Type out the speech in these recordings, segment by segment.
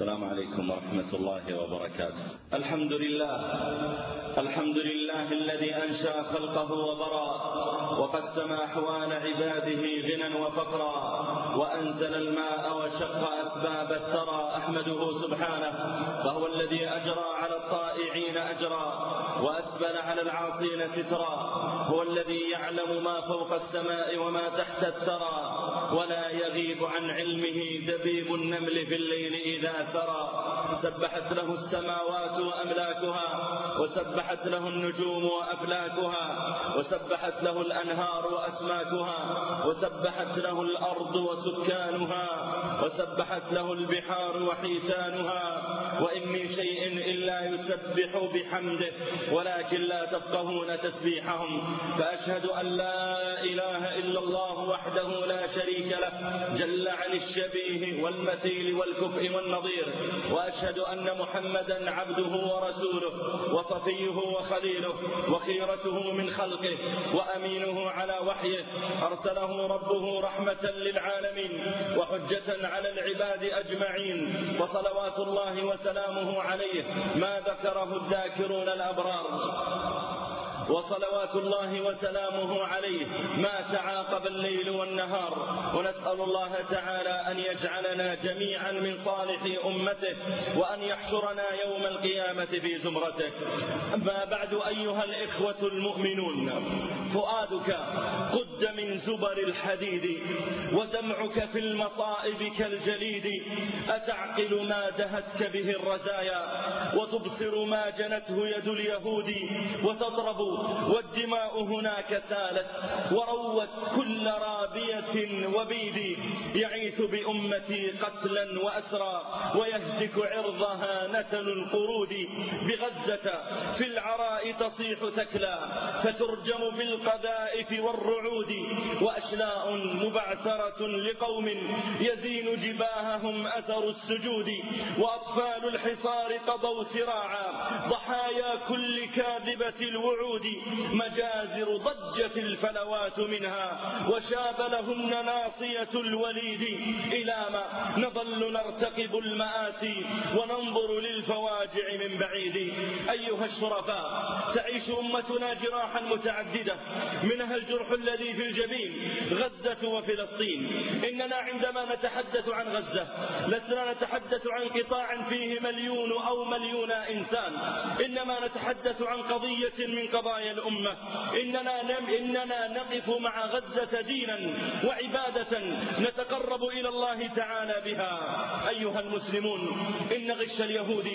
السلام عليكم ورحمة الله وبركاته. الحمد لله الحمد لله الذي أنشأ خلقه وبرى وقسم أحوال عباده غنى وفقرا وأنزل الماء وشق أسباب الثرى أحمده سبحانه فهو الذي أجرى على الطائعين أجرا وأسبل على العاصين سترا هو الذي يعلم ما فوق السماء وما تحت الثرى ولا يغيب عن علمه دبيب النمل في الليل إذا سرى. سبحت له السماوات وأملاكها وسبحت له النجوم وأفلاكها وسبحت له الأنهار وأسماكها وسبحت له الأرض وسكانها وسبحت له البحار وحيتانها. وإن من شيء إلا يسبح بحمده ولكن لا تفقهون تسبيحهم. فأشهد أن لا إله إلا الله وحده لا شريك له جل عن الشبيه والمثيل والكفء والنظير. وأشهد أن محمدا عبده ورسوله وصفيه وخليله وخيرته من خلقه وأمينه على وحيه. أرسله ربه رحمة للعالمين وحجة على العباد أجمعين. وصلوات الله وسلامه عليه ما ذكره الذاكرون الأبرار. وصلوات الله وسلامه عليه ما تعاقب الليل والنهار. ونسأل الله تعالى أن يجعلنا جميعا من صالح أمته وأن يحشرنا يوم القيامة في زمرته. أما بعد أيها الإخوة المؤمنون فؤادك قد من زبر الحديد ودمعك في المصائب كالجليد. أتعقل ما دهتك به الرزايا وتبصر ما جنته يد اليهود وتضرب والدماء هناك سالت وروت كل رابية وبيد يعيث بأمتي قتلا وأسرى ويهتك عرضها نتن القرود بغزة في العراء تصيح تكلا فترجم بالقذائف والرعود وأشلاء مبعثرة لقوم يزين جباههم أثر السجود وأطفال الحصار قضوا سراعا ضحايا كل كاذبة الوعود مجازر ضجت الفلوات منها وشاب لهن ناصية الوليد إلى ما نظل نرتقب المآسي وننظر للفواجع من بعيد. أيها الشرفاء تعيش أمتنا جراحا متعددة منها الجرح الذي في الجبين غزة وفلسطين إننا عندما نتحدث عن غزة لسنا نتحدث عن قطاع فيه مليون أو مليون إنسان. إنما نتحدث عن قضية من قضايا الأمة. إننا, نم إننا نقف مع غزة دينا وعبادة نتقرب إلى الله تعالى بها. أيها المسلمون إن غش اليهود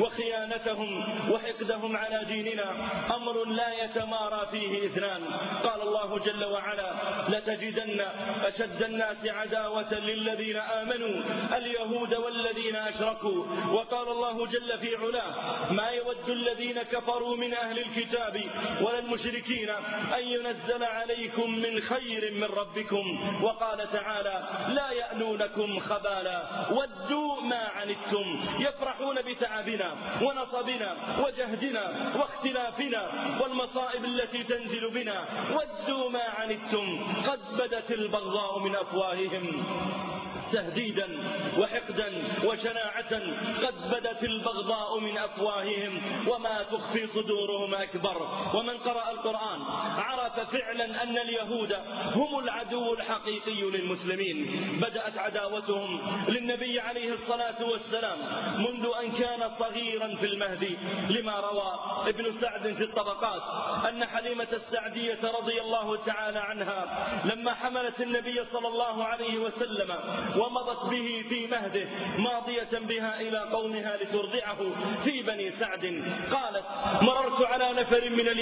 وخيانتهم وحقدهم على ديننا أمر لا يتمارى فيه إثنان. قال الله جل وعلا لتجدن أشد الناس عداوة للذين آمنوا اليهود والذين أشركوا. وقال الله جل في علاه ما يود الذين كفروا من أهل الكتاب ولا المشركين أن ينزل عليكم من خير من ربكم وقال تعالى لا يألونكم خبالا ودوا ما عنتم يفرحون بتعبنا ونصبنا وجهدنا واختلافنا والمصائب التي تنزل بنا ودوا ما عنتم قد بدت البغضاء من أفواههم تهديدا وحقدا وشناعة قد بدت البغضاء من أفواههم وما تخفي صدورهم أكبر ومن قرأ القرآن عرف فعلا أن اليهود هم العدو الحقيقي للمسلمين. بدأت عداوتهم للنبي عليه الصلاة والسلام منذ أن كان صغيرا في المهدي لما روى ابن سعد في الطبقات أن حليمة السعدية رضي الله تعالى عنها لما حملت النبي صلى الله عليه وسلم ومضت به في مهده ماضية بها إلى قومها لترضعه في بني سعد. قالت مررت على نفر من اليهود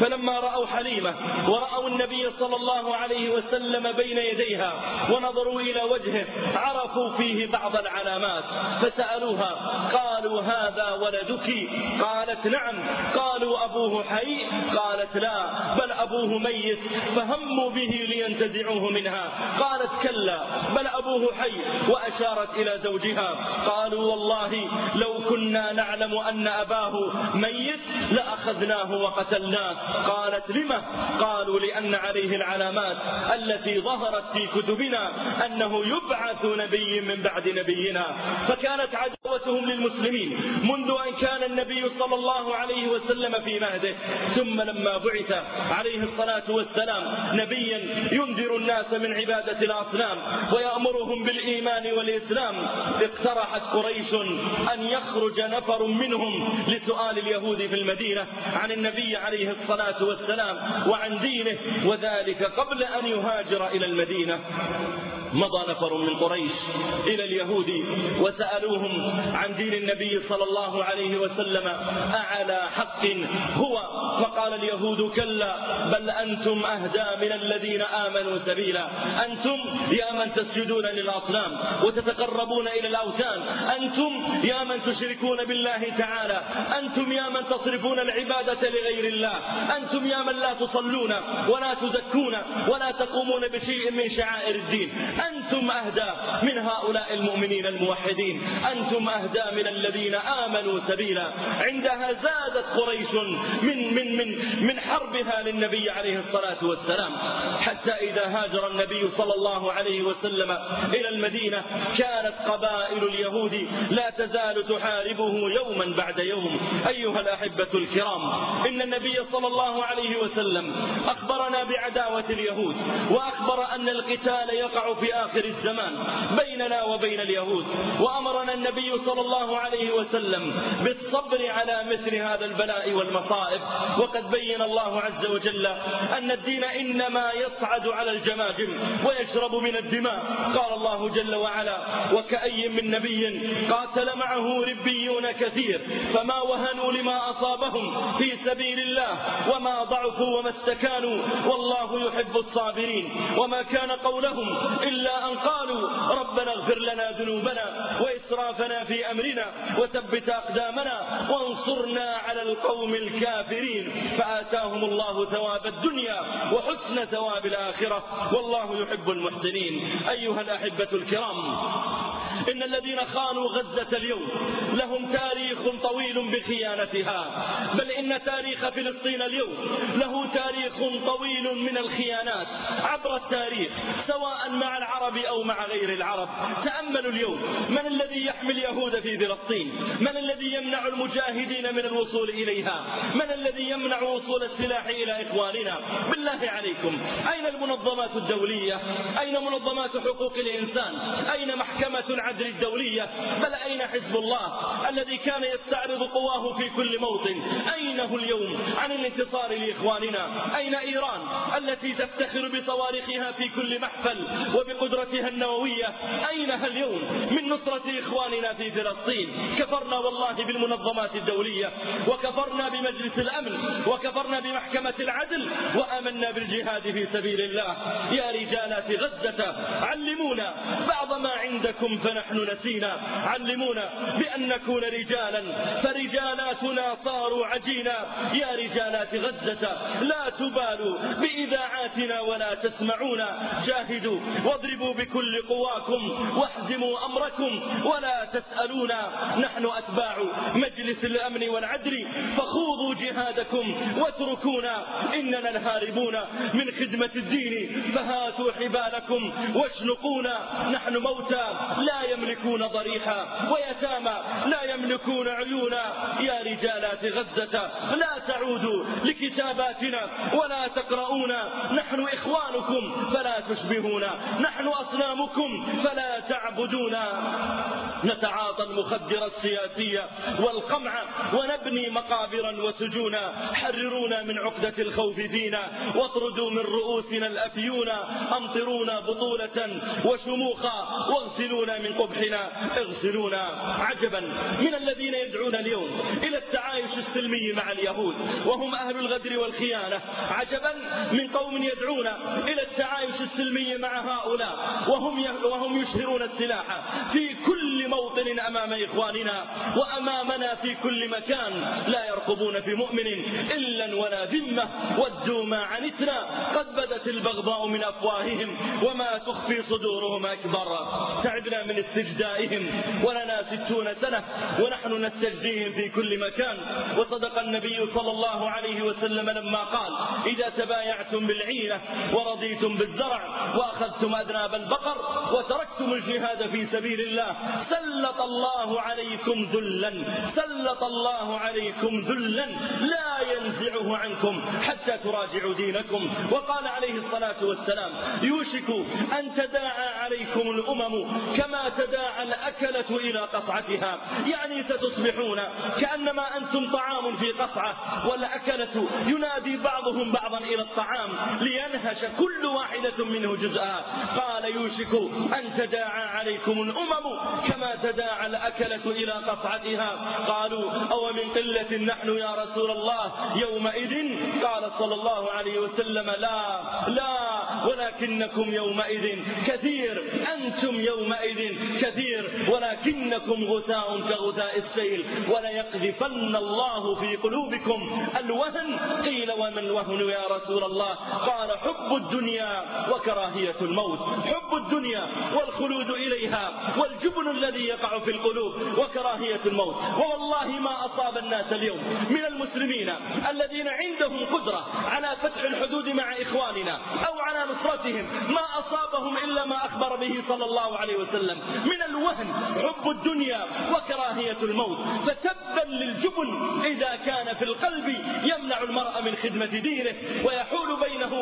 فلما رأوا حليمة ورأوا النبي صلى الله عليه وسلم بين يديها ونظروا إلى وجهه عرفوا فيه بعض العلامات فسألوها قالوا هذا ولدك؟ قالت نعم. قالوا أبوه حي؟ قالت لا. بل أبوه ميت فهموا به لينتزعوه منها. قالت كلا. بل أبوه حي وأشارت إلى زوجها. قالوا والله لو كنا نعلم أن أباه ميت لأخذناه وقتلناه قالت لما؟ قالوا لأن عليه العلامات التي ظهرت في كتبنا أنه يبعث نبي من بعد نبينا. فكانت عداوتهم للمسلمين منذ أن كان النبي صلى الله عليه وسلم في مهده. ثم لما بعث عليه الصلاة والسلام نبيا ينذر الناس من عبادة الأصنام ويأمرهم بالإيمان والإسلام اقترحت قريش أن يخرج نفر منهم لسؤال اليهود في المدينة عن النبي عليه الصلاة والسلام وعن دينه وذلك قبل أن يهاجر إلى المدينة. مضى نفر من قريش إلى اليهود وسألوهم عن دين النبي صلى الله عليه وسلم أعلى حق هو؟ فقال اليهود كلا بل أنتم أهدى من الذين آمنوا سبيلا. أنتم يا من تسجدون للأصنام وتتقربون إلى الأوثان. أنتم يا من تشركون بالله تعالى. أنتم يا من تصرفون العبادة لغير الله. أنتم يا من لا تصلون ولا تزكون ولا تقومون بشيء من شعائر الدين. أنتم أهدى من هؤلاء المؤمنين الموحدين. أنتم أهدى من الذين آمنوا سبيلا. عندها زادت قريش من من من من حربها للنبي عليه الصلاة والسلام. حتى إذا هاجر النبي صلى الله عليه وسلم إلى المدينة كانت قبائل اليهود لا تزال تحاربه يوما بعد يوم. أيها الأحبة الكرام إن النبي صلى الله عليه وسلم أخبرنا بعداوة اليهود وأخبر أن القتال يقع في آخر الزمان بيننا وبين اليهود. وأمرنا النبي صلى الله عليه وسلم بالصبر على مثل هذا البلاء والمصائب. وقد بين الله عز وجل أن الدين إنما يصعد على الجماجم ويشرب من الدماء. قال الله جل وعلا وكأي من نبي قاتل معه ربيون كثير فما وهنوا لما أصابهم في سبيل الله وما ضعفوا وما استكانوا والله يحب الصابرين. وما كان قولهم إلا أن قالوا ربنا اغفر لنا ذنوبنا وإسرافنا في أمرنا وثبت أقدامنا وانصرنا على القوم الكافرين فآتاهم الله ثواب الدنيا وحسن ثواب الآخرة والله يحب المحسنين. أيها الأحبة الكرام إن الذين خانوا غزة اليوم لهم تاريخ طويل بخيانتها بل إن تاريخ فلسطين اليوم له تاريخ طويل من الخيانات عبر التاريخ سواء مع العرب أو مع غير العرب. تأملوا اليوم من الذي يحمي اليهود في فلسطين؟ من الذي يمنع المجاهدين من الوصول إليها؟ من الذي يمنع وصول السلاح إلى إخواننا؟ بالله عليكم أين المنظمات الدولية؟ أين منظمات حقوق الإنسان؟ أين محكمة العدل الدولية؟ بل أين حزب الله الذي كان يستعرض قواه في كل موطن؟ أين هو اليوم عن الانتصار لإخواننا؟ أين إيران التي تفتخر بصواريخها في كل محفل وبقدرتها النووية؟ أينها اليوم من نصرة إخواننا في فلسطين. كفرنا والله بالمنظمات الدولية وكفرنا بمجلس الأمن وكفرنا بمحكمة العدل وآمنا بالجهاد في سبيل الله. يا رجالات غزة علمونا بعض ما عندكم فنحن نسينا. علمونا بأن نكون رجالا فرجالاتنا صاروا عجينا. يا رجالات غزة لا تبالوا بإذاعاتنا ولا تسمعونا. جاهدوا واضربوا بكل قواكم واحزموا أمركم ولا تسألونا نحن أتباع مجلس الأمن والعدل فخوضوا جهادكم واتركونا إننا الهاربون من خدمة الدين فهاتوا حبالكم واشنقونا نحن موتى لا يملكون ضريحا ويتامى لا يملكون عيونا يا رجالات غزة لا تعودوا لكتاباتنا ولا تقرؤونا نحن إخوانكم فلا تشبهونا نحن أصنامكم فلا تعبدونا. نتعاطى المخدر السياسية والقمع ونبني مقابرا وسجونا. حررونا من عقدة الخوف فينا واطردوا من رؤوسنا الأفيونا أمطرونا بطولة وشموخا. واغسلونا من قبحنا. اغسلونا عجبا. من الذين يدعون اليوم إلى التعايش السلمي مع اليهود. وهم أهل الغدر والخيانة. عجبا من قوم يدعون إلى التعايش السلمي مع هؤلاء. وهم وهم يشهرون السلاح في كل موطن أمام إخواننا وأمامنا في كل مكان. لا يرقبون في مؤمن إلا ولا ذمة. ودوا ما عنتنا. قد بدت البغضاء من أفواههم وما تخفي صدورهم أكبر. تعبنا من استجدائهم ولنا ستون سنة ونحن نستجديهم في كل مكان. وصدق النبي صلى الله عليه وسلم لما قال إذا تبايعتم بالعينة ورضيتم بالزرع وأخذتم أذناب البقر وتركتم الجهاد في سبيل الله. سل سلط الله عليكم ذلا. سلط الله عليكم ذلا. لا ينزعه عنكم حتى تراجعوا دينكم. وقال عليه الصلاة والسلام يوشك أن تداعى عليكم الأمم كما تداعى الأكلة إلى قصعتها. يعني ستصبحون كأنما أنتم طعام في قصعة والأكلة ينادي بعضهم بعضا إلى الطعام لينهش كل واحدة منه جزءا. قال يوشك أن تداعى عليكم الأمم كما تداعى الأكلة إلى قصعتها قالوا أو من قلة نحن يا رسول الله؟ يومئذ قال صلى الله عليه وسلم لا لا. ولكنكم يومئذ كثير. أنتم يومئذ كثير. ولكنكم غثاء كغثاء السيل. وليقذفن الله في قلوبكم الوهن. قيل وما الوهن يا رسول الله؟ قال حب الدنيا وكراهية الموت. حب الدنيا والخلود إليها والجبن الذي يقع في القلوب وكراهية الموت. ووالله ما أصاب الناس اليوم من المسلمين الذين عندهم قدرة على فتح الحدود مع إخواننا أو على نصرتهم. ما أصابهم إلا ما أخبر به صلى الله عليه وسلم. من الوهن حب الدنيا وكراهية الموت. فتبا للجبن إذا كان في القلب يمنع المرء من خدمة دينه ويحول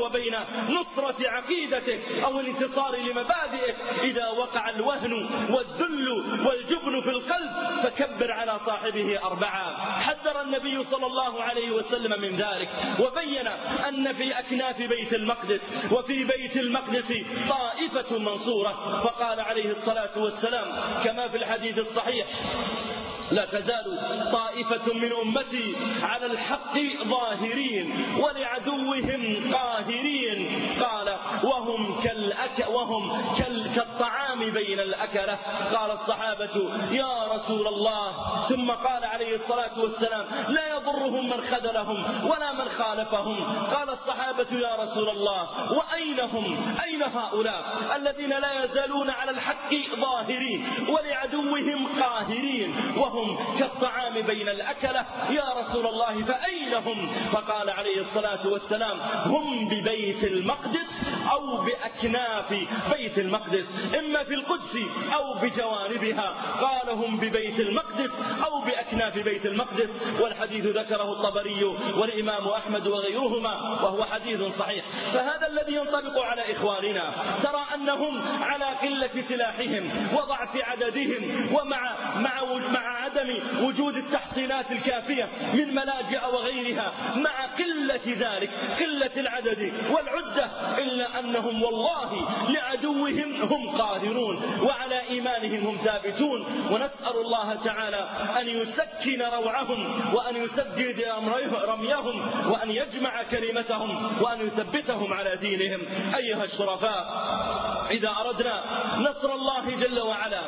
وبين نصرة عقيدته أو الانتصار لمبادئه إذا وقع الوهن والذل والجبن في القلب فكبر على صاحبه أربعة. حذر النبي صلى الله عليه وسلم من ذلك. وبين أن في أكناف بيت المقدس وفي بيت المقدس طائفة منصورة. فقال عليه الصلاة والسلام كما في الحديث الصحيح لا تزال طائفة من أمتي على الحق ظاهرين ولعدوهم قاهرين. قال وهم كالأك وهم كال كالطعام بين الأكلة. قال الصحابة يا رسول الله. ثم قال عليه الصلاة والسلام لا يضرهم من خذلهم ولا من خالفهم. قال الصحابة يا رسول الله وأين هم؟ أين هؤلاء الذين لا يزالون على الحق ظاهرين ولعدوهم قاهرين وهم كالطعام بين الأكلة؟ يا رسول الله فأين هم؟ فقال عليه الصلاة والسلام هم ببيت المقدس أو بأكناف بيت المقدس إما في القدس أو بجوانبها. قال هم ببيت المقدس أو بأكناف بيت المقدس. والحديث ذكره الطبري والإمام أحمد وغيرهما وهو حديث صحيح. فهذا الذي ينطبق على إخواننا ترى أنهم على قلة سلاحهم وضعف عددهم ومع مع مع عدم وجود التحصينات الكافية من ملاجئ وغيرها. مع قلة ذلك قلة العدد والعدة. إلا أنهم والله لعدوهم هم قاهرون وعلى إيمانهم هم ثابتون. ونسأل الله تعالى أن يسكن روعهم وأن يسدد رميهم وأن يجمع كلمتهم وأن يثبتهم على دينهم. أيها الشرفاء إذا أردنا نصر الله جل وعلا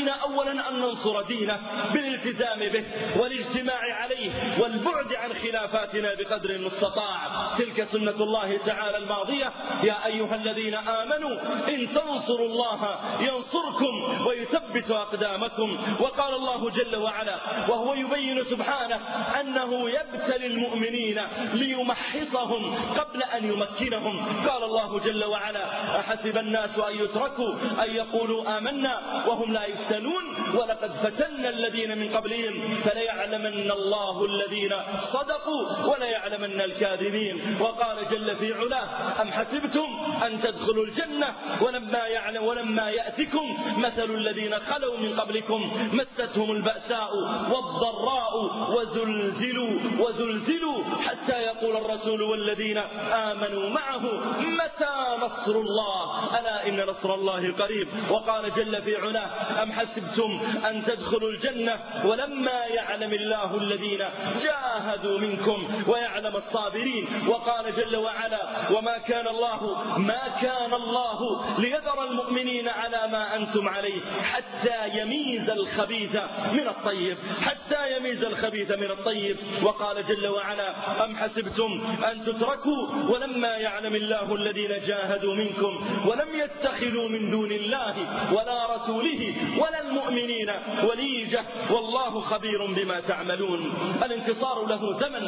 فعلينا أولا أن ننصر دينه بالالتزام به والاجتماع عليه والبعد عن خلافاتنا بقدر المستطاع. تلك سنة الله تعالى الماضية. يا أيها الذين آمنوا إن تنصروا الله ينصركم ويثبت أقدامكم. وقال الله جل وعلا وهو يبين سبحانه أنه يبتلي المؤمنين ليمحصهم قبل أن يمكنهم. قال الله جل وعلا أحسب الناس أن يتركوا أن يقولوا آمنا وهم لا يفتنون ولقد فتنا الذين من قبلهم فليعلمن الله الذين صدقوا وليعلمن الكاذبين. وقال جل في علاه أم حسبتم أن تدخلوا الجنة ولما يعلم ولما يأتكم مثل الذين خلوا من قبلكم مستهم البأساء والضراء وزلزلوا وزلزلوا حتى يقول الرسول والذين آمنوا معه متى نصر الله؟ ألا إن نصر الله قريب. وقال جل في علاه أم حسبتم أن تدخلوا الجنة ولما يعلم الله الذين جاهدوا منكم ويعلم الصابرين وقال جل وعلا وما كان الله ما كان الله ليذر المؤمنين على ما أنتم عليه حتى يميز الخبيث من الطيب حتى يميز الخبيث من الطيب. وقال جل وعلا أم حسبتم أن تتركوا ولما يعلم الله الذين جاهدوا منكم ولم يتخذوا من دون الله ولا رسوله ولا المؤمنين وليجة. والله خبير بما تعملون. الانتصار له ثمن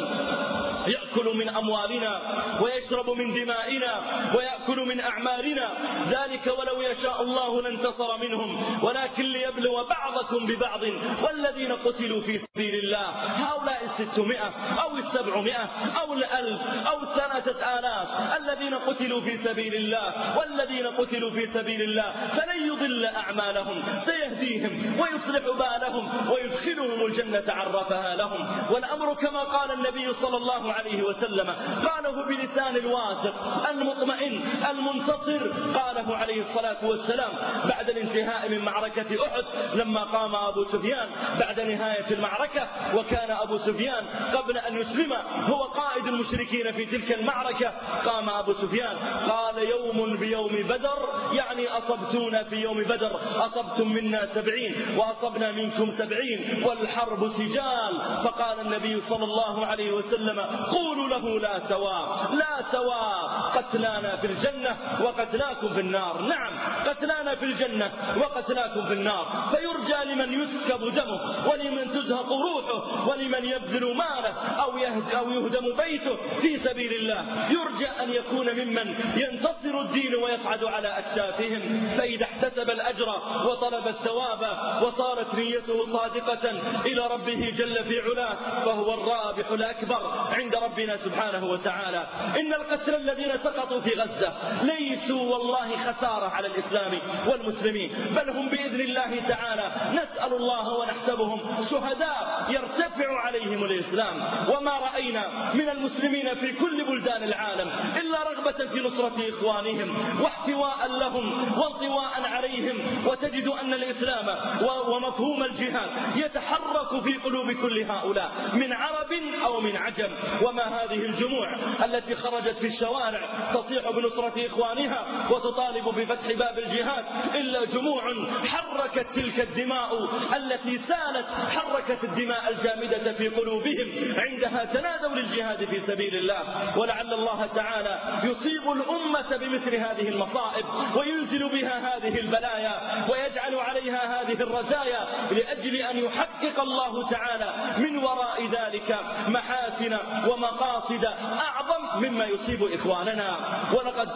يأكل من أموالنا ويشرب من دمائنا ويأكل من أعمالنا. ذلك ولو يشاء الله لانتصر منهم. ولكن ليبلو بعضكم ببعض. والذين قتلوا في سبيل الله. هؤلاء الستمائة أو السبعمائة أو الألف أو الثلاثة آلاف. الذين قتلوا في سبيل الله. والذين قتلوا في سبيل الله. فلن يضل أعمالهم. سيهديهم ويصلح بالهم ويدخلهم الجنة عرفها لهم. والأمر كما قال النبي صلى الله عليه وسلم قاله بلسان الواثق المطمئن المنتصر. قاله عليه الصلاة والسلام بعد الانتهاء من معركة أحد لما قام أبو سفيان بعد نهاية المعركة وكان أبو سفيان قبل أن يسلم هو قائد المشركين في تلك المعركة. قام أبو سفيان قال يوم بيوم بدر يعني أصبتونا في يوم بدر أصبتم منا سبعين وأصبنا منكم سبعين والحرب سجال. فقال النبي صلى الله عليه وسلم قولوا له لا سواء لا سواء قتلانا في الجنة وقتلاكم في النار. نعم قتلانا في الجنة وقتلاكم في النار. فيرجى لمن يسكب دمه ولمن تزهق روحه ولمن يبذل ماله أو, أو يهدم بيته في سبيل الله. يرجى أن يكون ممن ينتصر الدين ويصعد على أكتافهم. فإذا احتسب الأجر وطلب الثواب وصارت نيته صادقة إلى ربه جل في علاه فهو الرابح الأكبر عند ربنا سبحانه وتعالى. إن القتل الذين سقطوا في غزة ليسوا والله خسارة على الإسلام والمسلمين بل هم بإذن الله تعالى نسأل الله ونحسبهم شهداء يرتفع عليهم الإسلام. وما رأينا من المسلمين في كل بلدان العالم إلا رغبة في نصرة إخوانهم واحتواء لهم وانطواء عليهم وتجد أن الإسلام ومفهوم الجهاد يتحرك في قلوب كل هؤلاء من عرب أو من عجم. وما هذه الجموع التي خرجت في الشوارع تصيح بنصرة إخوانها وتطالب بفتح باب الجهاد إلا جموع حركت تلك الدماء التي سالت حركت الدماء الجامدة في قلوبهم عندها تنادوا للجهاد في سبيل الله. ولعل الله تعالى يصيب الأمة بمثل هذه المصائب وينزل بها هذه البلايا ويجعل عليها هذه الرزايا لأجل أن يحقق الله تعالى من وراء ذلك محاسن ومقاصد أعظم مما يصيب إخواننا. ولقد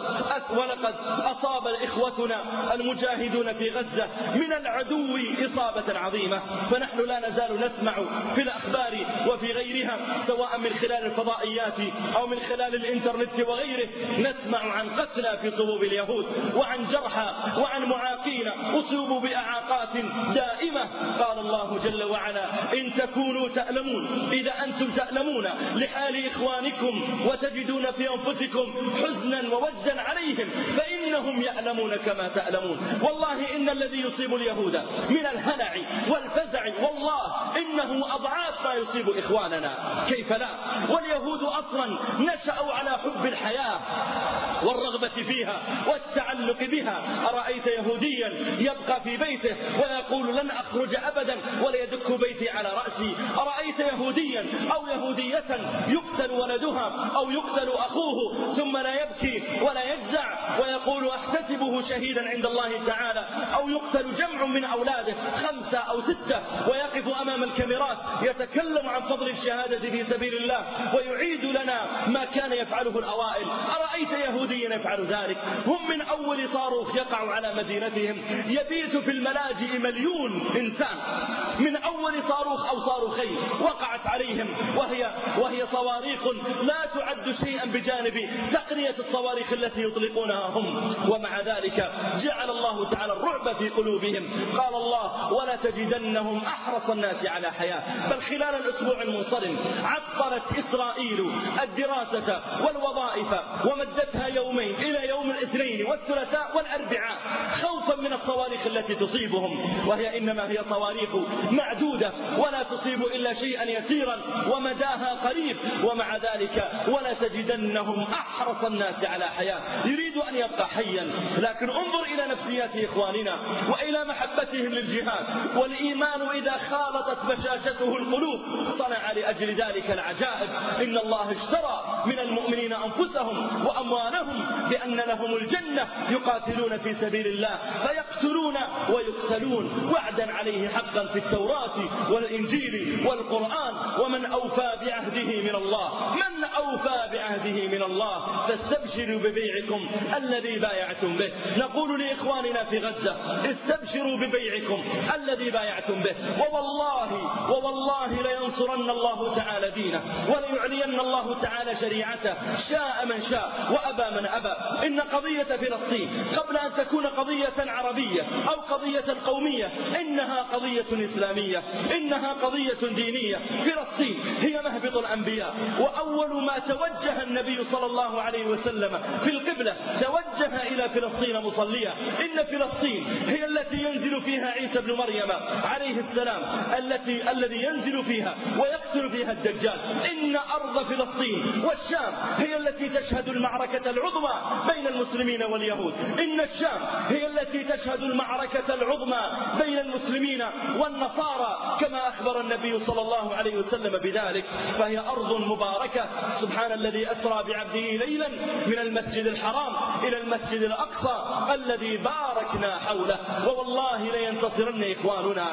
ولقد أصاب إخوتنا المجاهدون في غزة من العدو إصابة عظيمة. فنحن لا نزال نسمع في الأخبار وفي غيرها سواء من خلال الفضائيات أو من خلال الإنترنت وغيره نسمع عن قتلى في صلوب اليهود وعن جرحى وعن معاقين أصيبوا بأعاقات دائمة. قال الله جل وعلا إن تكونوا تألمون. إذا أنتم تألمون لحال إخوانكم وتجدون في أنفسكم حزنا ووجدا عليهم فإنهم يألمون كما تألمون. والله إن الذي يصيب اليهود من الهلع والفزع والله إنه أضعاف ما يصيب إخواننا. كيف لا؟ واليهود أصلا نشأوا على حب الحياة والرغبة فيها والتعلق بها. أرأيت يهوديا يبقى في بيته ويقول لن أخرج أبدا ولا يدك بيتي على رأسي. أرأيت يهوديا أو يهودية يقتل ولدها أو يقتل أخوه ثم لا يبكي ولا يجزع ويقول أحتسبه شهيدا عند الله تعالى. أو يقتل جمع من أولاده خمسة أو ستة ويقف أمام الكاميرات يتكلم عن فضل الشهادة في سبيل الله ويعيد لنا ما كان يفعله الأوائل. أرأيت يهوديا يفعل ذلك؟ هم من أول صاروخ يقع على مدينتهم. يبيت في الملاجئ مليون إنسان. من أول صاروخ أو صاروخين وقعت عليهم وهي وهي صواريخ لا تعد شيئا بجانب تقنية الصواريخ التي يطلقونها هم. ومع ذلك جعل الله تعالى الرعب في قلوبهم. قال الله ولا تجدنهم أحرص الناس على حياة بل خلال الأسبوع المنصرم عطلت إسرائيل الدراسة والوظائف ومدتها يومين إلى يوم الاثنين والثلاث الثلاثاء والأربعاء خوفا من الصواريخ التي تصيبهم وهي إنما هي صواريخ معدودة ولا تصيب إلا شيئا يسيرا ومداها قريب ومع ذلك ولا تجدنهم أحرص الناس على حياة. يريد أن يبقى حيا لكن انظر إلى نفسيات إخواننا وإلى محبتهم للجهاد. والإيمان إذا خالطت بشاشته القلوب صنع لأجل ذلك العجائب. إن الله اشترى من المؤمنين أنفسهم وأموالهم بأن لهم الجنة يقاتلون في سبيل الله فيقتلون ويقتلون وعدا عليه حقا في التوراة والإنجيل والقرآن ومن أوفى بعهده من الله من أوفى بعهده من الله فاستبشروا ببيعكم الذي بايعتم به. نقول لإخواننا في غزة استبشروا ببيعكم الذي بايعتم به. ووالله ووالله لينصرن الله تعالى دينه وليعلين الله تعالى شريعته. شاء من شاء وأبى من أبى. إن قضية فلسطين قبل أن تكون قضية عربية أو قضية قومية إنها قضية إسلامية إنها قضية دينية. فلسطين هي مهبط الأنبياء. وأول ما توجه النبي صلى الله عليه وسلم في القبلة توجه إلى فلسطين مصليا إن فلسطين هي التي ينزل فيها عيسى بن مريم عليه السلام التي الذي ينزل فيها ويقتل فيها الدجال. إن أرض فلسطين والشام هي التي تشهد المعركة العظمى بين المسلمين واليهود. إن الشام هي التي تشهد المعركة العظمى بين المسلمين والنصارى كما أخبر النبي صلى الله عليه وسلم بذلك فهي أرض مباركة. سبحان الذي أسرى بعبده ليلا من المسجد الحرام إلى المسجد الأقصى الذي باركنا حوله. ووالله لينتصرن إخواننا.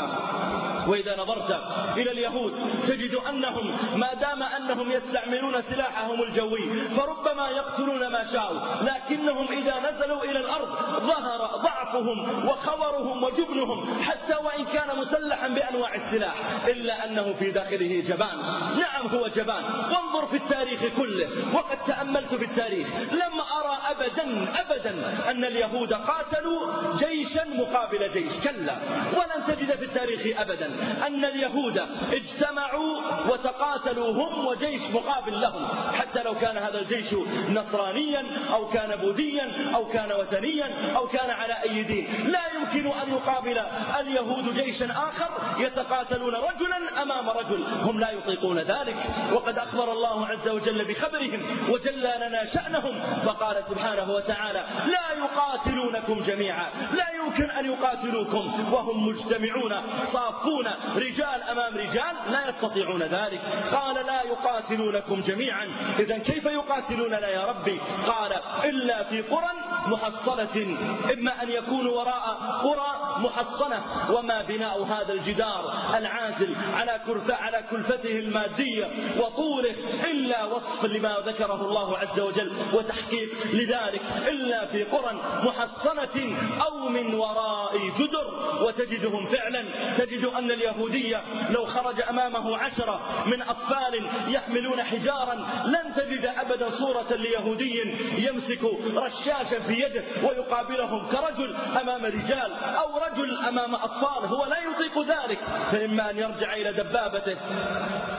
وإذا نظرت إلى اليهود تجد أنهم ما دام أنهم يستعملون سلاحهم الجوي فربما يقتلون ما شاءوا لكنهم إذا نزلوا إلى الأرض ظهر ضعفهم وخورهم وجبنهم حتى وإن كان مسلحا بأنواع السلاح إلا أنه في داخله جبان. نعم هو جبان. وانظر في التاريخ كله وقد تأملت في التاريخ. لم أرى أبدا أبدا أن اليهود قاتلوا جيشا مقابل جيش. كلا ولن تجد في التاريخ أبدا. أن اليهود اجتمعوا وتقاتلوا هم وجيش مقابل لهم. حتى لو كان هذا الجيش نصرانيا أو كان بوذيا أو كان وثنيا أو كان على أي دين. لا يمكن أن يقابل اليهود جيشا آخر يتقاتلون رجلا أمام رجل. هم لا يطيقون ذلك. وقد أخبر الله عز وجل بخبرهم وجلى لنا شأنهم فقال سبحانه وتعالى لا يقاتلونكم جميعا. لا يمكن أن يقاتلوكم. وهم مجتمعون صافون رجال أمام رجال لا يستطيعون ذلك. قال لا يقاتلونكم جميعا. إذا كيف يقاتلوننا يا ربي؟ قال إلا في قرى محصنة. إما أن يكونوا وراء قرى محصنة. وما بناء هذا الجدار العازل على على كلفته المادية وطوله إلا وصف لما ذكره الله عز وجل وتحقيق لذلك. إلا في قرى محصنة أو من وراء جدر. وتجدهم فعلا. تجد أن اليهودية لو خرج أمامه عشرة من أطفال يحملون حجارا لن تجد أبدا صورة ليهودي يمسك رشاشا في يده ويقابلهم كرجل أمام رجال أو رجل أمام أطفال هو لا يطيق ذلك. فإما أن يرجع إلى دبابته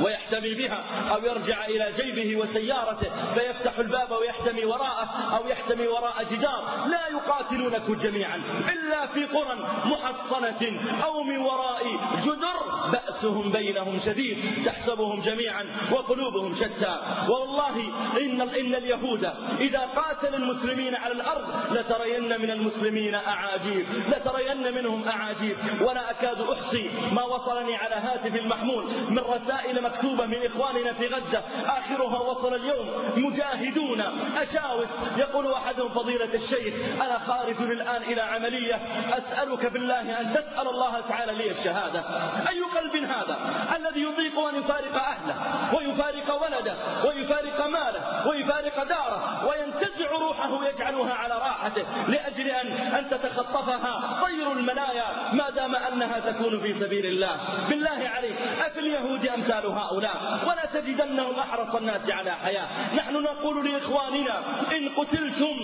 ويحتمي بها أو يرجع إلى جيبه وسيارته فيفتح الباب ويحتمي وراءه أو يحتمي وراء جدار. لا يقاتلونكم جميعا إلا في قرى محصنة أو من وراء جدر بأسهم بينهم شديد تحسبهم جميعا وقلوبهم شتى. والله إن, إن اليهود إذا قاتل المسلمين على الأرض لترين من المسلمين أعاجيب لترين منهم أعاجيب. ولا أكاد أحصي ما وصلني على هاتف المحمول من رسائل مكتوبة من إخواننا في غزة. آخرها وصل اليوم. مجاهدون أشاوس. يقول أحدهم فضيلة الشيخ أنا خارج الآن إلى عملية. أسألك بالله أن تسأل الله تعالى لي الشهادة. أي قلب هذا الذي يطيق أن يفارق أهله ويفارق ولده ويفارق ماله ويفارق داره وينتزع روحه يجعلها على راحته لأجل أن, أن تتخطفها طير المنايا ما دام أنها تكون في سبيل الله. بالله عليك أفي اليهود أمثال هؤلاء؟ ولا تجدنهم أحرص الناس على حياة. نحن نقول لإخواننا إن قتلتم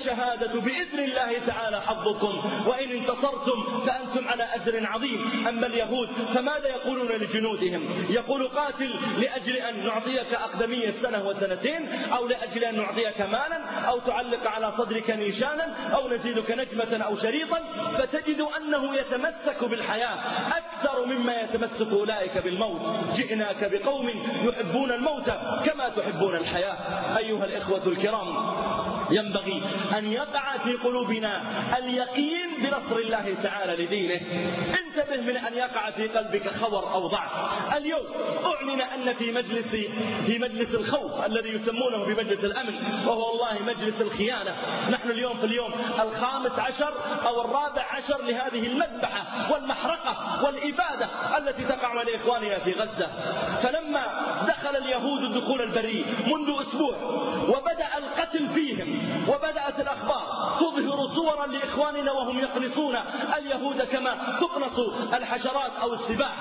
فالشهادة بإذن الله تعالى حظكم وإن انتصرتم فأنتم على أجر عظيم. أما اليهود فماذا يقولون لجنودهم؟ يقول قاتل لأجل أن نعطيك أقدمية سنة وسنتين أو لأجل أن نعطيك مالا أو تعلق على صدرك نيشانا أو نزيدك نجمة أو شريطا. فتجد أنه يتمسك بالحياة أكثر مما يتمسك أولئك بالموت. جئناك بقوم يحبون الموت كما تحبون الحياة. أيها الإخوة الكرام ينبغي أن يقع في قلوبنا اليقين بنصر الله تعالى لدينه. انتبه من أن يقع في قلبك خور أو ضعف. اليوم أعلن أن في مجلس في مجلس الخوف الذي يسمونه بمجلس الأمن وهو والله مجلس الخيانة. نحن اليوم في اليوم الخامس عشر أو الرابع عشر لهذه المذبحة والمحرقة والإبادة التي تقع لإخواننا في غزة. فلما دخل اليهود الدخول البري منذ أسبوع وبدأ القتل فيهم وبدأت الأخبار. تظهر صورا لإخواننا وهم يقنصون اليهود كما تقنص الحشرات أو السباع.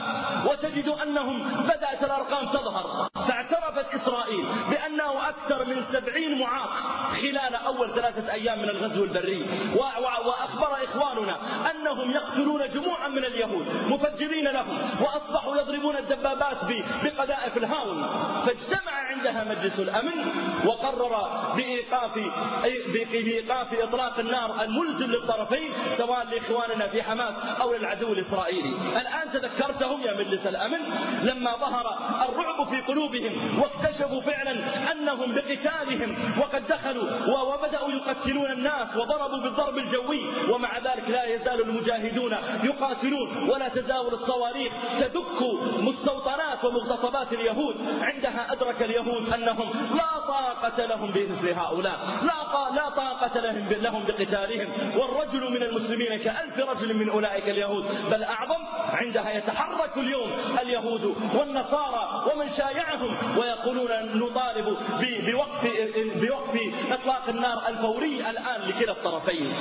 وتجد أنهم بدأت الأرقام تظهر. فاعترفت إسرائيل بأنه أكثر من سبعين معاق خلال أول ثلاثة أيام من الغزو البري. وأخبر إخواننا أنهم يقتلون جموعا من اليهود مفجرين لهم وأصبحوا يضربون الدبابات بقذائف الهاون. فاجتمع عندها مجلس الأمن وقرر بإيقاف بإيقاف إطلاق النار الملزم للطرفين سواء لإخواننا في حماس أو للعدو الإسرائيلي. الآن تذكرتهم يا مجلس الأمن لما ظهر الرعب في قلوبهم واكتشفوا فعلا أنهم بقتالهم وقد دخلوا وبدأوا يقتلون الناس وضربوا بالضرب الجوي ومع ذلك لا يزال المجاهدون يقاتلون ولا تزاول الصواريخ تدك مستوطنات ومغتصبات اليهود. عندها أدرك اليهود أنهم لا طاقة لهم بمثل هؤلاء لا لا طاقة لهم لهم بقتالهم. والرجل من المسلمين كألف رجل من أولئك اليهود. بل أعظم عندها يتحرك اليوم اليهود والنصارى ومن شايعهم. ويقولون نطالب بوقف بوقف إطلاق النار الفوري الآن لكلا الطرفين.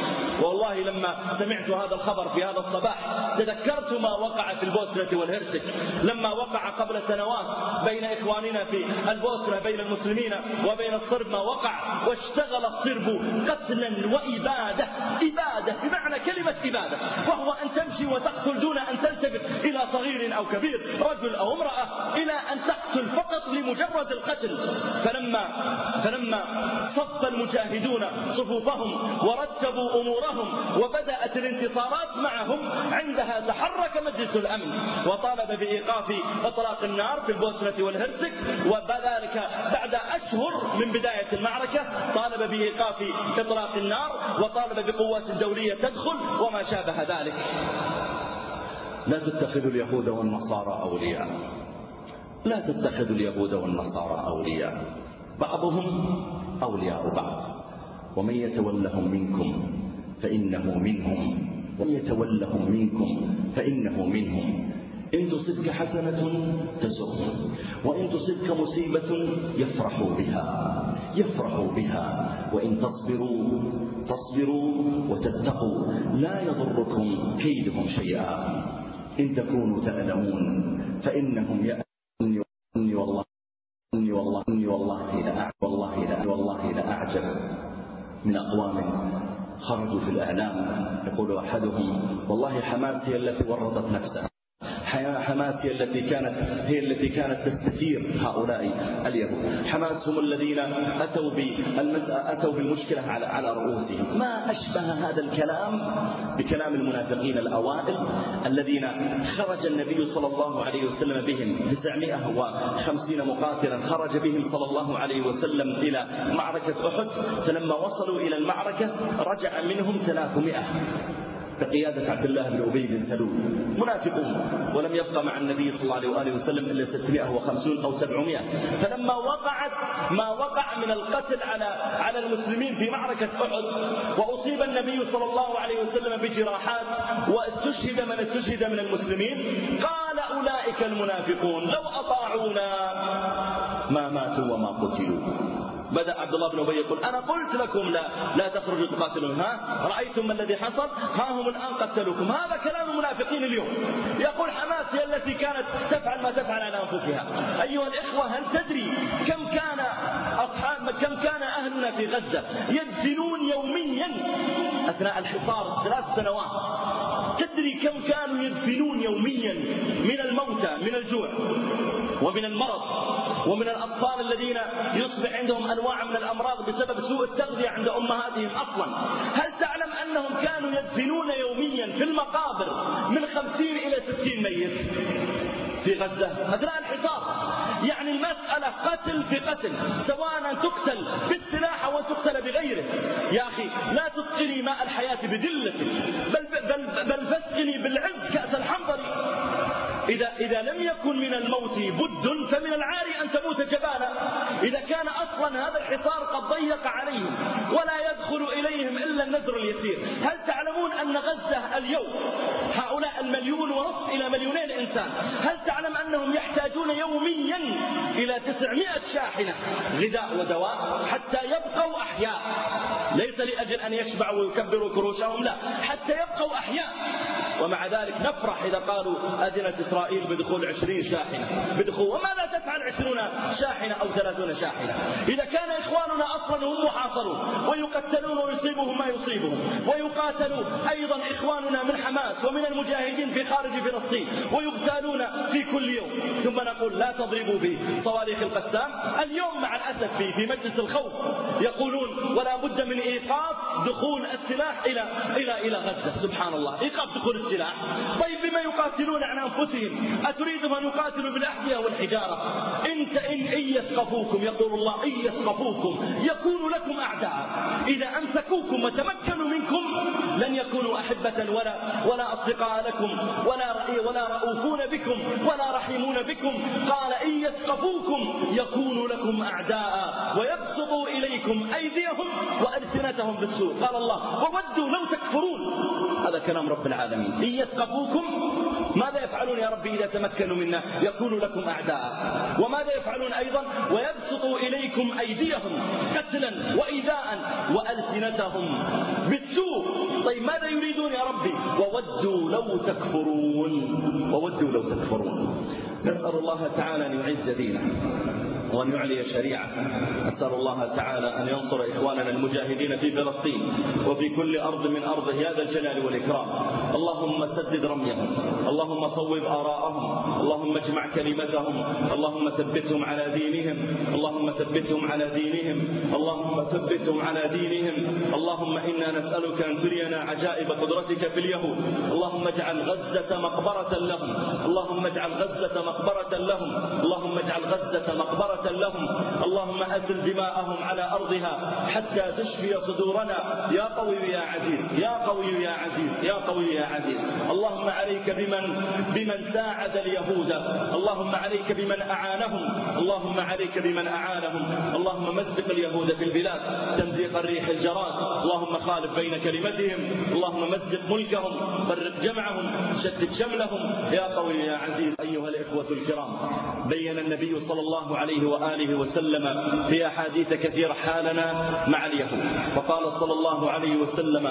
والله لما سمعت هذا الخبر في هذا الصباح تذكرت ما وقع في البوسنة والهرسك. لما وقع قبل سنوات بين إخواننا في البوسنة بين المسلمين وبين الصرب ما وقع. واشتغل الصرب قتلا وإبادة. إبادة بمعنى كلمة إبادة. وهو أن تمشي وتقتل دون أن تلتفت إلى صغير أو كبير رجل أو امرأة إلى أن تقتل فقط لمجرد القتل. فلما فلما صف المجاهدون صفوفهم ورتبوا أمورهم وبدأت الانتصارات معهم عندها تحرك مجلس الأمن. وطالب بإيقاف إطلاق النار في البوسنة والهرسك. وذلك بعد أشهر من بداية المعركة طالب بإيقاف إطلاق النار وطالب بقوات الدولية تدخل وما شابه ذلك. لا تتخذوا اليهود والنصارى أولياء. لا تتخذوا اليهود والنصارى أولياء. بعضهم أولياء بعض. ومن يتولهم منكم فإنه منهم. ومن يتولهم منكم فإنه منهم. إن تصبك حسنة تسؤهم وإن تصبك مصيبة يفرحوا بها يفرحوا بها وإن تصبروا تصبروا وتتقوا لا يضركم كيدهم شيئا. إن تكونوا تألمون فإنهم يأتوني والله والله والله لا والله لا والله لأعجب من أقوام خرجوا في الإعلام يقول أحدهم والله حماس هي التي ورطت نفسها. حماس هي التي كانت هي التي كانت تستثير هؤلاء اليهود. حماس هم الذين أتوا أتوا بالمشكلة على على رؤوسهم. ما أشبه هذا الكلام بكلام المنافقين الأوائل الذين خرج النبي صلى الله عليه وسلم بهم 950 مقاتلا. خرج بهم صلى الله عليه وسلم إلى معركة أحد. فلما وصلوا إلى المعركة رجع منهم 300 بقيادة عبد الله بن أبي بن سلول. منافقون ولم يبقى مع النبي صلى الله عليه وآله وسلم إلا 650 أو 700 فلما وقعت ما وقع من القتل على على المسلمين في معركة أحد وأصيب النبي صلى الله عليه وسلم بجراحات واستشهد من استشهد من المسلمين قال أولئك المنافقون لو أطاعونا ما ماتوا وما قتلوا. بدأ عبد الله بن أبي يقول أنا قلت لكم لا لا تخرجوا تقاتلون ها رأيتم ما الذي حصل؟ ها هم الآن قتلوكم. هذا كلام المنافقين اليوم. يقول حماس هي التي كانت تفعل ما تفعل على أنفسها. أيها الإخوة هل تدري كم كان أصحاب كم كان أهلنا في غزة يدفنون يوميا أثناء الحصار ثلاث سنوات؟ تدري كم كانوا يدفنون يوميا من الموتى من الجوع ومن المرض ومن الأطفال الذين يصبح عندهم أنواع من الأمراض بسبب سوء التغذية عند أمهاتهم أصلا. هل تعلم أنهم كانوا يدفنون يوميا في المقابر من خمسين إلى ستين ميت في غزة؟ أثناء الحصار. يعني المسألة قتل في قتل سواء أن تقتل بالسلاح أو أن تقتل بغيره. يا أخي لا تسقني ماء الحياة بدلتك بل, بل, بل فاسقني بالعز كأس الحنظل إذا, إذا لم يكن من الموت بد فمن العار أن تموت جبانا. إذا كان أصلا هذا الحصار قد ضيق عليهم ولا يدخل إليهم إلا النذر اليسير. هل تعلمون أن غزة اليوم هؤلاء المليون ونصف إلى مليونين إنسان؟ هل تعلم أنهم يحتاجون يوميا إلى تسعمائة شاحنة غذاء ودواء حتى يبقوا أحياء؟ ليس لأجل أن يشبعوا ويكبروا كروشهم لا. حتى يبقوا أحياء. ومع ذلك نفرح إذا قالوا أذنت إسرائيل بدخول عشرين شاحنة. بدخول وماذا تفعل عشرون شاحنة أو ثلاثون شاحنة؟ إذا كان إخواننا أصلا هم محاصرون ويقتلون ويصيبهم ما يصيبهم ويقاتلون أيضا إخواننا من حماس ومن المجاهدين في خارج فلسطين ويغتالون في كل يوم. ثم نقول لا تضربوا بصواريخ القسام. اليوم مع الأسف في, في مجلس الخوف يقولون ولا بد من إيقاف دخول السلاح إلى إلى إلى غزة. سبحان الله. إيقاف دخول السلاح طيب بما يقاتلون عن أنفسهم أتريدهم أن يقاتلوا بالأحذية والحجارة؟ إن إن إن يثقفوكم يقول الله إن يثقفوكم يكونوا لكم أعداء. إذا أمسكوكم وتمكنوا منكم لن يكونوا أحبة ولا ولا أصدقاء لكم ولا ولا رؤوفون بكم ولا رحيمون بكم. قال إن يثقفوكم يكونوا لكم أعداء ويبسطوا إليكم أيديهم وألسنتهم بالسوء قال الله وودوا لو تكفرون. هذا كلام رب العالمين. إن يثقفوكم ماذا يفعلون يا ربي إذا تمكنوا منا؟ يكونوا لكم أعداء. وماذا يفعلون أيضا؟ ويبسطوا إليكم أيديهم قتلا وإيذاء وألسنتهم بالسوء. طيب ماذا يريدون يا ربي؟ وودوا لو تكفرون. وودوا لو تكفرون. نسأل الله تعالى أن يعز دينه. وأن يعلي شريعته أسأل الله تعالى أن ينصر إخواننا المجاهدين في فلسطين وفي كل أرض من أرضه يا ذا الجلال والإكرام. اللهم سدد رميهم. اللهم صوب آراءهم. اللهم اجمع كلمتهم. اللهم ثبتهم على دينهم. اللهم ثبتهم على دينهم. اللهم ثبتهم على دينهم. اللهم إنا نسألك أن ترينا عجائب قدرتك في اليهود. اللهم اجعل غزة مقبرة لهم. اللهم اجعل غزة مقبرة لهم. اللهم اجعل غزة مقبرة لهم. اللهم أزل دماءهم على أرضها حتى تشفي صدورنا. يا قوي يا عزيز يا قوي يا عزيز يا قوي يا عزيز. اللهم عليك بمن بمن ساعد اليهود. اللهم عليك بمن أعانهم. اللهم عليك بمن أعانهم. اللهم مزق اليهود في البلاد تمزيق الريح الجراد. اللهم خالف بين كلمتهم. اللهم مزق ملكهم. فرق جمعهم. شتت شملهم. يا قوي يا عزيز أيها الإخوة الكرام بين النبي صلى الله عليه وآله وسلم في أحاديث كثيرة حالنا مع اليهود. فقال صلى الله عليه وسلم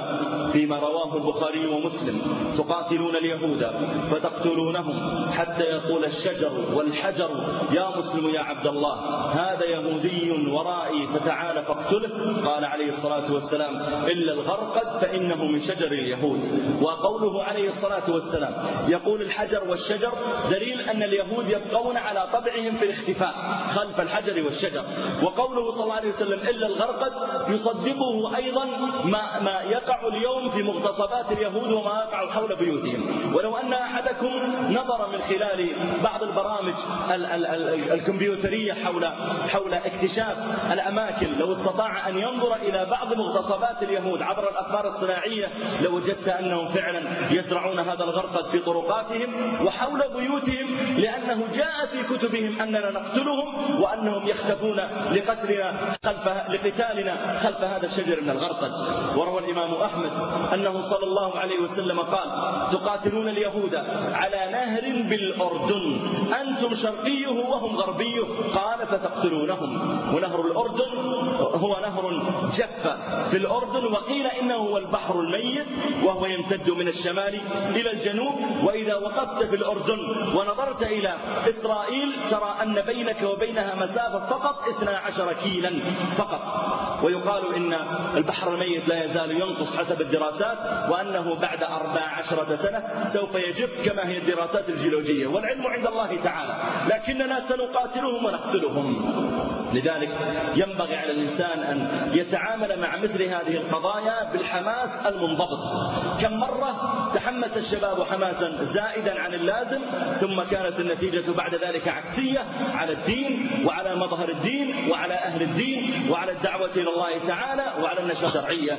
فيما رواه البخاري ومسلم تقاتلون اليهود فتقتلونهم حتى يقول الشجر والحجر يا مسلم يا عبد الله هذا يهودي ورائي فتعال فاقتله قال عليه الصلاة والسلام إلا الغرقد فإنه من شجر اليهود. وقوله عليه الصلاة والسلام يقول الحجر والشجر دليل أن اليهود يبقون على طبعهم في الاختفاء. خلف الحجر والشجر. وقوله صلى الله عليه وسلم إلا الغرقد يصدقه أيضا ما, ما يقع اليوم في مغتصبات اليهود وما يقع حول بيوتهم. ولو أن أحدكم نظر من خلال بعض البرامج ال ال ال الكمبيوترية حول حول اكتشاف الأماكن لو استطاع أن ينظر إلى بعض مغتصبات اليهود عبر الأخبار الصناعية لوجدت أنهم فعلا يزرعون هذا الغرقد في طرقاتهم وحول بيوتهم لأنه جاء في كتبهم أننا نقتلهم وأنهم يختفون لقتلنا خلف لقتالنا خلف هذا الشجر من الغرقد وروى الإمام أحمد أنه صلى الله عليه وسلم قال تقاتلون اليهود على نهر الأردن أنتم شرقيه وهم غربيه. قال فتقتلونهم. ونهر الأردن هو نهر جف في الأردن وقيل إنه هو البحر الميت وهو يمتد من الشمال إلى الجنوب. وإذا وقفت في الأردن ونظرت إلى إسرائيل ترى أن بينك وبينها مسافة فقط 12 كيلا فقط. ويقال إن البحر الميت لا يزال ينقص حسب الدراسات وأنه بعد أربع عشرة سنة سوف يجف كما هي الدراسات الجيولوجية. والعلم عند الله تعالى لكننا سنقاتلهم ونقتلهم. لذلك ينبغي على الإنسان أن يتعامل مع مثل هذه القضايا بالحماس المنضبط. كم مرة تحمس الشباب حماسا زائدا عن اللازم ثم كانت النتيجة بعد ذلك عكسية على الدين وعلى مظهر الدين وعلى أهل الدين وعلى الدعوة إلى الله تعالى وعلى النشر الشرعية.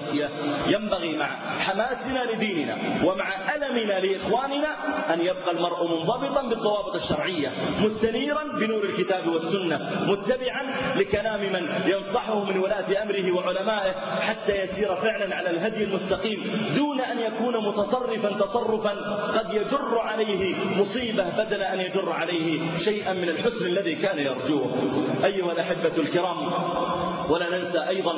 ينبغي مع حماسنا لديننا ومع ألمنا لإخواننا أن يبقى المرء منضبطا بالضوابط الشرعية مستنيرا بنور الكتاب والسنة متبعا لكلام من ينصحه من ولاة أمره وعلمائه حتى يسير فعلا على الهدي المستقيم دون أن يكون متصرفا تصرفا قد يجر عليه مصيبة بدل أن يجر عليه شيئا من الحسن الذي كان يرجوه. أيها الأحبة الكرام ولا ننسى أيضا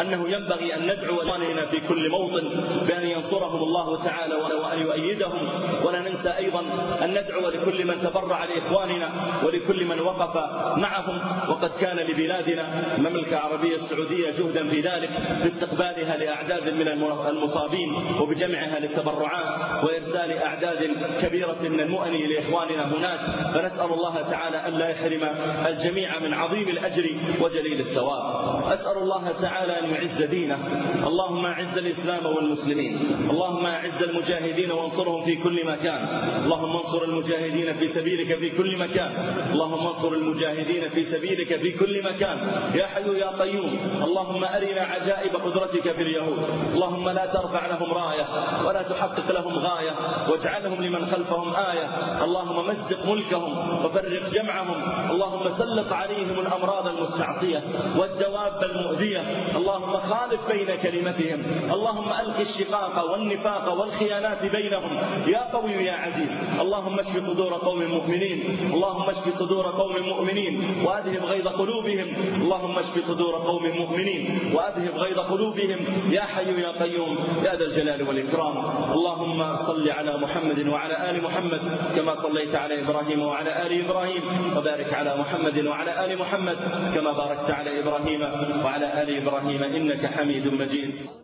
أنه ينبغي أن ندعو إخواننا في كل موطن بأن ينصرهم الله تعالى وأن يؤيدهم. ولا ننسى أيضا أن ندعو لكل من تبرع لإخواننا ولكل من وقف معهم. وقد كان لبلادنا المملكة العربية السعودية جهدا في ذلك باستقبالها لأعداد من المصابين وبجمعها للتبرعات وإرسال أعداد كبيرة من المؤن لإخواننا هناك. فنسأل الله تعالى أن لا يحرم الجميع من عظيم الأجر وجليل الثواب. أسأل الله تعالى أن يعز دينه. اللهم أعز الإسلام والمسلمين. اللهم أعز المجاهدين وانصرهم في كل مكان. اللهم انصر المجاهدين في سبيلك في كل مكان. اللهم انصر المجاهدين في سبيلك في كل مكان. يا حي يا قيوم اللهم أرنا عجائب قدرتك في اليهود. اللهم لا ترفع لهم راية ولا تحقق لهم غاية. واجعلهم لمن خلفهم آية. اللهم مزق ملكهم وفرق جمعهم. اللهم سلط عليهم الأمراض المستعصية والدواب الدواب المؤذية. اللهم خالف بين كلمتهم. اللهم ألق الشقاق والنفاق والخيانات بينهم. يا قوي يا عزيز اللهم اشف صدور قوم مؤمنين. اللهم اشف صدور قوم مؤمنين. وأذهب غيظ قلوبهم. اللهم اشف صدور قوم مؤمنين وأذهب غيظ قلوبهم. يا حي يا قيوم يا ذا الجلال والإكرام. اللهم صل على محمد وعلى آل محمد كما صليت على إبراهيم وعلى آل إبراهيم. وبارك على محمد وعلى آل محمد كما باركت على إبراهيم وعلى آل إبراهيم إنك حميد مجيد.